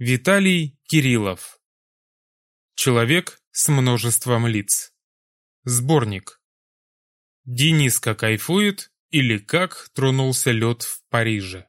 Виталий Кириллов. Человек с множеством лиц. Сборник. Дениска кайфует или как тронулся лед в Париже.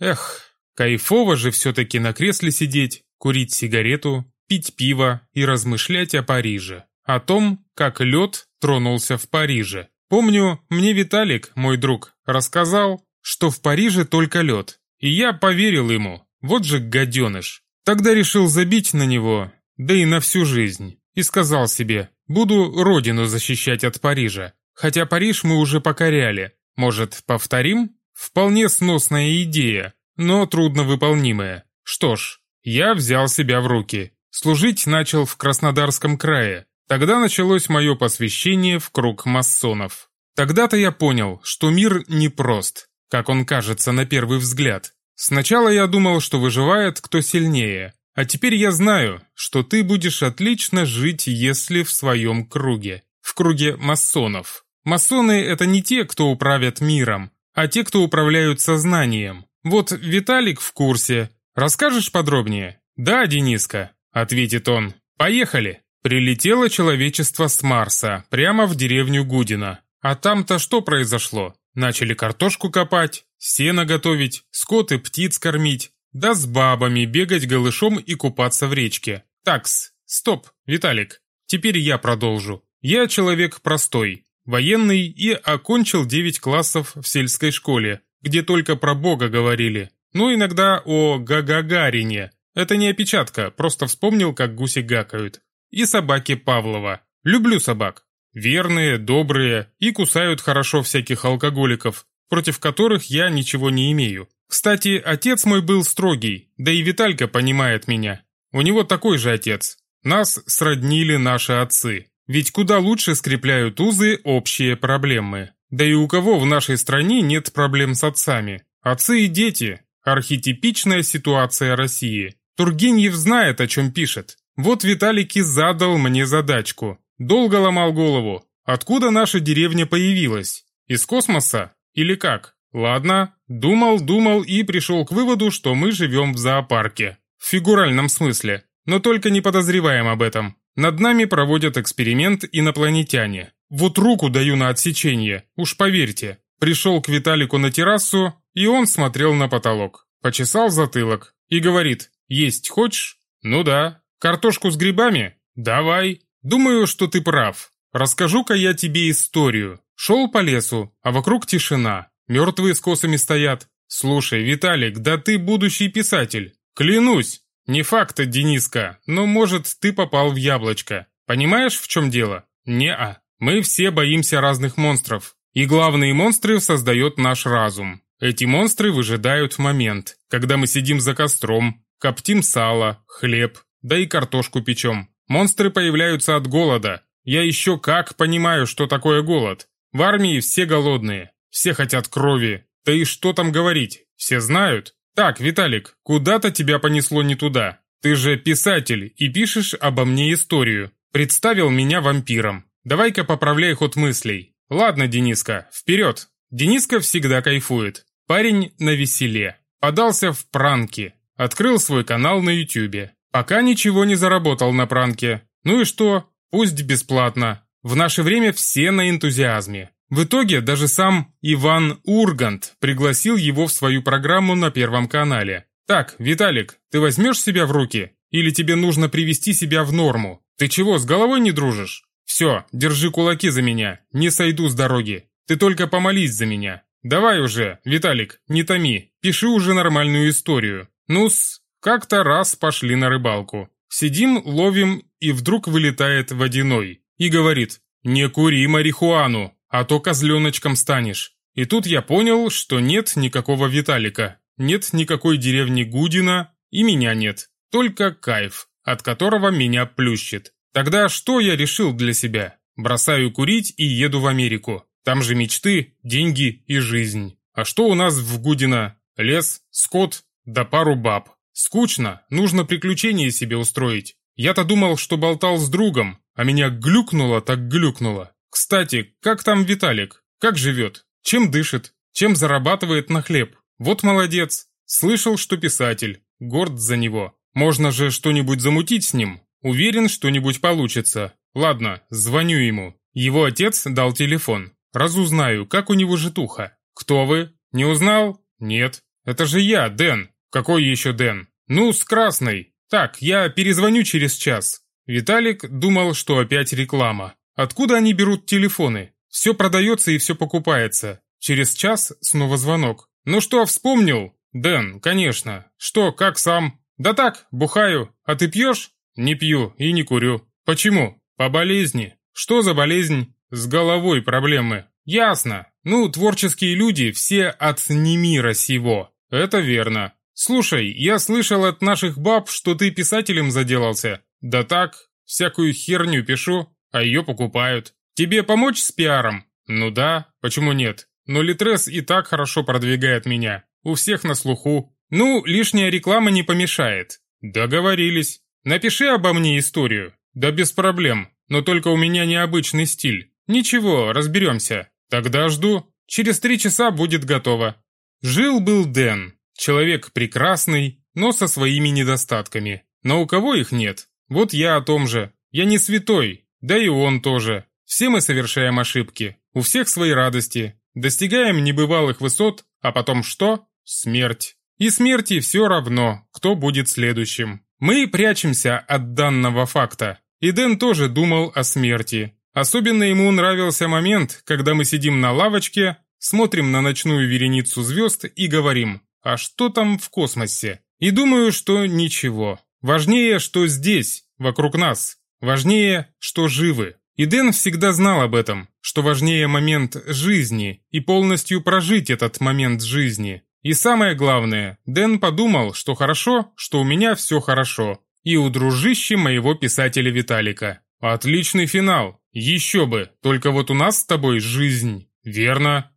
Эх, кайфово же все-таки на кресле сидеть, курить сигарету, пить пиво и размышлять о Париже. О том, как лед тронулся в Париже. Помню, мне Виталик, мой друг, рассказал, что в Париже только лед. И я поверил ему, вот же гаденыш. Тогда решил забить на него, да и на всю жизнь. И сказал себе, буду родину защищать от Парижа. Хотя Париж мы уже покоряли. Может, повторим? Вполне сносная идея, но трудновыполнимая. Что ж, я взял себя в руки. Служить начал в Краснодарском крае. Тогда началось мое посвящение в круг масонов. Тогда-то я понял, что мир непрост, как он кажется на первый взгляд. Сначала я думал, что выживает кто сильнее, а теперь я знаю, что ты будешь отлично жить, если в своем круге. В круге масонов. Масоны – это не те, кто управят миром, а те, кто управляют сознанием. Вот Виталик в курсе. Расскажешь подробнее? Да, Дениска, ответит он. Поехали. Прилетело человечество с Марса, прямо в деревню Гудина. А там-то что произошло? Начали картошку копать, сено готовить, скот и птиц кормить, да с бабами бегать голышом и купаться в речке. Такс, стоп, Виталик, теперь я продолжу. Я человек простой, военный и окончил 9 классов в сельской школе, где только про Бога говорили. Ну, иногда о Гагагарине. Это не опечатка, просто вспомнил, как гуси гакают. И собаки Павлова. Люблю собак. Верные, добрые и кусают хорошо всяких алкоголиков, против которых я ничего не имею. Кстати, отец мой был строгий, да и Виталька понимает меня. У него такой же отец. Нас сроднили наши отцы. Ведь куда лучше скрепляют узы общие проблемы. Да и у кого в нашей стране нет проблем с отцами? Отцы и дети. Архетипичная ситуация России. Тургенев знает, о чем пишет. Вот Виталик и задал мне задачку. Долго ломал голову. Откуда наша деревня появилась? Из космоса? Или как? Ладно, думал, думал и пришел к выводу, что мы живем в зоопарке. В фигуральном смысле. Но только не подозреваем об этом. Над нами проводят эксперимент инопланетяне. Вот руку даю на отсечение, уж поверьте. Пришел к Виталику на террасу, и он смотрел на потолок. Почесал затылок и говорит, есть хочешь? Ну да. Картошку с грибами? Давай. Думаю, что ты прав. Расскажу-ка я тебе историю. Шел по лесу, а вокруг тишина. Мертвые с косами стоят. Слушай, Виталик, да ты будущий писатель. Клянусь. Не факт, Дениска, но может ты попал в яблочко. Понимаешь, в чем дело? Не-а. Мы все боимся разных монстров. И главные монстры создает наш разум. Эти монстры выжидают момент, когда мы сидим за костром, коптим сало, хлеб, да и картошку печем. Монстры появляются от голода. Я еще как понимаю, что такое голод. В армии все голодные, все хотят крови. Да и что там говорить, все знают. Так, Виталик, куда-то тебя понесло не туда. Ты же писатель и пишешь обо мне историю. Представил меня вампиром. Давай-ка поправляй ход мыслей. Ладно, Дениска, вперед. Дениска всегда кайфует. Парень на веселе. Подался в пранки. Открыл свой канал на ютюбе. Пока ничего не заработал на пранке. Ну и что? Пусть бесплатно. В наше время все на энтузиазме. В итоге даже сам Иван Ургант пригласил его в свою программу на Первом канале. «Так, Виталик, ты возьмешь себя в руки? Или тебе нужно привести себя в норму? Ты чего, с головой не дружишь? Все, держи кулаки за меня, не сойду с дороги. Ты только помолись за меня. Давай уже, Виталик, не томи, пиши уже нормальную историю. Ну-с, как-то раз пошли на рыбалку. Сидим, ловим, и вдруг вылетает водяной. И говорит, не кури марихуану, а то козленочком станешь. И тут я понял, что нет никакого Виталика, нет никакой деревни Гудина, и меня нет. Только кайф, от которого меня плющит. Тогда что я решил для себя? Бросаю курить и еду в Америку. Там же мечты, деньги и жизнь. А что у нас в Гудина? Лес, скот, да пару баб. Скучно, нужно приключения себе устроить. Я-то думал, что болтал с другом, а меня глюкнуло так глюкнуло. Кстати, как там Виталик? Как живет? Чем дышит? Чем зарабатывает на хлеб? Вот молодец. Слышал, что писатель. горд за него. Можно же что-нибудь замутить с ним. Уверен, что-нибудь получится. Ладно, звоню ему. Его отец дал телефон. Разузнаю, как у него житуха. Кто вы? Не узнал? Нет. Это же я, Дэн. Какой еще Дэн? Ну, с красной. Так, я перезвоню через час. Виталик думал, что опять реклама. Откуда они берут телефоны? Все продается и все покупается. Через час снова звонок. Ну что, вспомнил? Дэн, конечно. Что, как сам? Да так, бухаю. А ты пьешь? Не пью и не курю. Почему? По болезни. Что за болезнь? С головой проблемы. Ясно. Ну, творческие люди все от не мира сего. Это верно. Слушай, я слышал от наших баб, что ты писателем заделался. Да так, всякую херню пишу, а ее покупают. Тебе помочь с пиаром? Ну да, почему нет? Но Литрес и так хорошо продвигает меня. У всех на слуху. Ну, лишняя реклама не помешает. Договорились. Напиши обо мне историю. Да без проблем. Но только у меня необычный стиль. Ничего, разберемся. Тогда жду. Через три часа будет готово. Жил-был Дэн. Человек прекрасный, но со своими недостатками. Но у кого их нет? Вот я о том же. Я не святой, да и он тоже. Все мы совершаем ошибки. У всех свои радости. Достигаем небывалых высот, а потом что? Смерть. И смерти все равно, кто будет следующим. Мы прячемся от данного факта. И Дэн тоже думал о смерти. Особенно ему нравился момент, когда мы сидим на лавочке, смотрим на ночную вереницу звезд и говорим «А что там в космосе?» И думаю, что ничего. Важнее, что здесь, вокруг нас. Важнее, что живы. И Дэн всегда знал об этом, что важнее момент жизни и полностью прожить этот момент жизни. И самое главное, Дэн подумал, что хорошо, что у меня все хорошо. И у дружища моего писателя Виталика. Отличный финал. Еще бы, только вот у нас с тобой жизнь. Верно?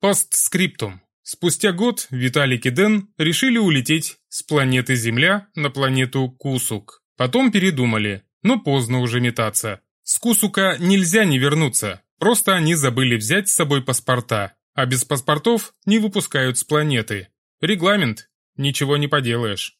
Постскриптум. Спустя год Виталик и Дэн решили улететь с планеты Земля на планету Кусук. Потом передумали, но поздно уже метаться. С Кусука нельзя не вернуться, просто они забыли взять с собой паспорта, а без паспортов не выпускают с планеты. Регламент, ничего не поделаешь.